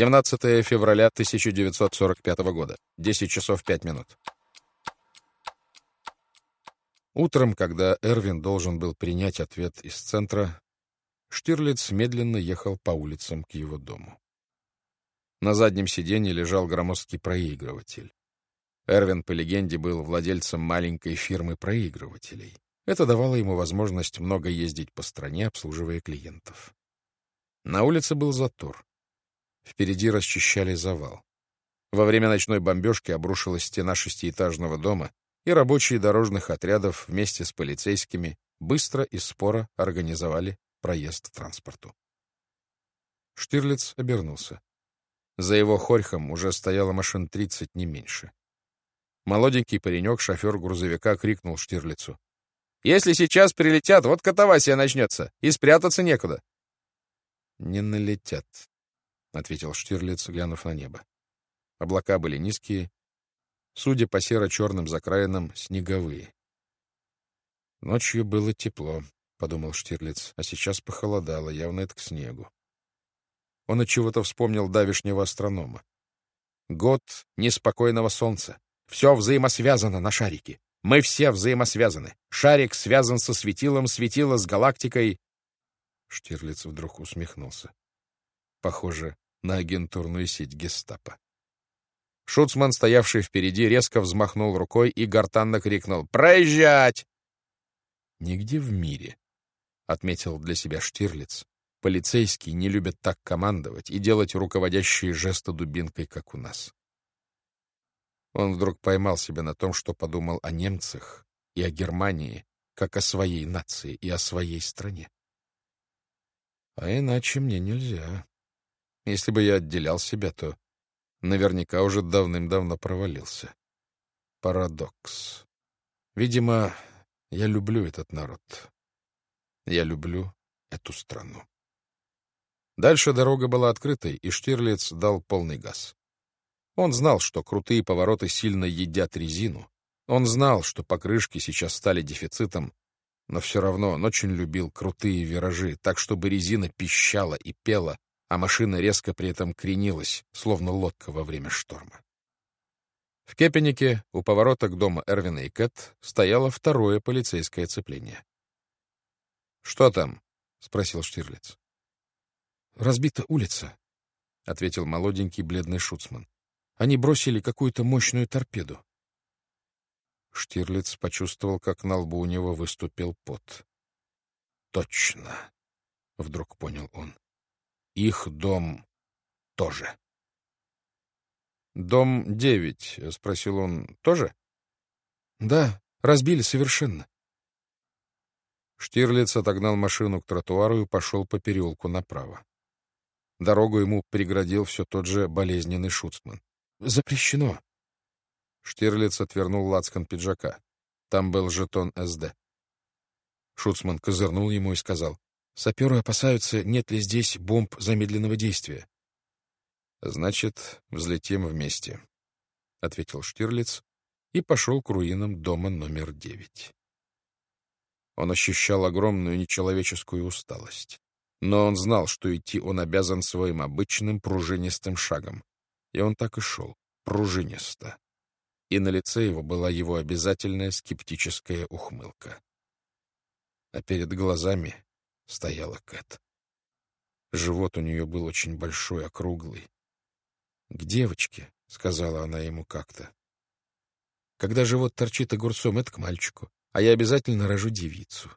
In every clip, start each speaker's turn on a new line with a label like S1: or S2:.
S1: 17 февраля 1945 года. 10 часов 5 минут. Утром, когда Эрвин должен был принять ответ из центра, Штирлиц медленно ехал по улицам к его дому. На заднем сиденье лежал громоздкий проигрыватель. Эрвин, по легенде, был владельцем маленькой фирмы проигрывателей. Это давало ему возможность много ездить по стране, обслуживая клиентов. На улице был затор. Впереди расчищали завал. Во время ночной бомбежки обрушилась стена шестиэтажного дома, и рабочие дорожных отрядов вместе с полицейскими быстро и споро организовали проезд транспорту. Штирлиц обернулся. За его хорьхом уже стояло машин тридцать, не меньше. Молоденький паренек, шофер грузовика, крикнул Штирлицу. «Если сейчас прилетят, вот катавасия начнется, и спрятаться некуда». «Не налетят», — ответил Штирлиц, глянув на небо. Облака были низкие, судя по серо-черным закраинам, снеговые. Ночью было тепло, — подумал Штирлиц, — а сейчас похолодало, явно это к снегу. Он от чего-то вспомнил давишнего астронома. Год неспокойного солнца. Все взаимосвязано на шарике. Мы все взаимосвязаны. Шарик связан со светилом, светило с галактикой. Штирлиц вдруг усмехнулся. Похоже на агентурную сеть гестапо. Шуцман, стоявший впереди, резко взмахнул рукой и гортанно крикнул «Проезжать!» «Нигде в мире», — отметил для себя Штирлиц, Полицейские не любят так командовать и делать руководящие жесты дубинкой, как у нас. Он вдруг поймал себя на том, что подумал о немцах и о Германии, как о своей нации и о своей стране. А иначе мне нельзя. Если бы я отделял себя, то наверняка уже давным-давно провалился. Парадокс. Видимо, я люблю этот народ. Я люблю эту страну. Дальше дорога была открытой, и Штирлиц дал полный газ. Он знал, что крутые повороты сильно едят резину. Он знал, что покрышки сейчас стали дефицитом, но все равно он очень любил крутые виражи, так, чтобы резина пищала и пела, а машина резко при этом кренилась, словно лодка во время шторма. В Кепенике, у поворота к дому Эрвина и Кэт, стояло второе полицейское цепление. «Что там?» — спросил Штирлиц. Разбита улица, — ответил молоденький бледный шуцман. Они бросили какую-то мощную торпеду. Штирлиц почувствовал, как на лбу у него выступил пот. «Точно!» — вдруг понял он. «Их дом тоже». «Дом девять?» — спросил он. «Тоже?» «Да, разбили совершенно». Штирлиц отогнал машину к тротуару и пошел по переулку направо. Дорогу ему преградил все тот же болезненный шуцман. «Запрещено!» Штирлиц отвернул лацкан пиджака. Там был жетон СД. Шуцман козырнул ему и сказал, «Саперы опасаются, нет ли здесь бомб замедленного действия». «Значит, взлетим вместе», — ответил Штирлиц и пошел к руинам дома номер девять. Он ощущал огромную нечеловеческую усталость. Но он знал, что идти он обязан своим обычным пружинистым шагом. И он так и шел, пружинисто. И на лице его была его обязательная скептическая ухмылка. А перед глазами стояла Кэт. Живот у нее был очень большой, округлый. «К девочке», — сказала она ему как-то. «Когда живот торчит огурцом, это к мальчику, а я обязательно рожу девицу».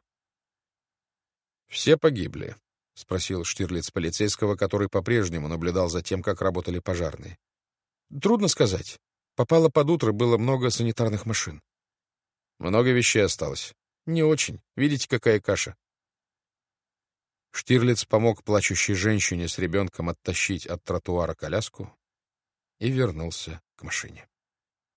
S1: Все погибли, — спросил Штирлиц полицейского, который по-прежнему наблюдал за тем, как работали пожарные. — Трудно сказать. Попало под утро, было много санитарных машин. — Много вещей осталось. — Не очень. Видите, какая каша. Штирлиц помог плачущей женщине с ребенком оттащить от тротуара коляску и вернулся к машине.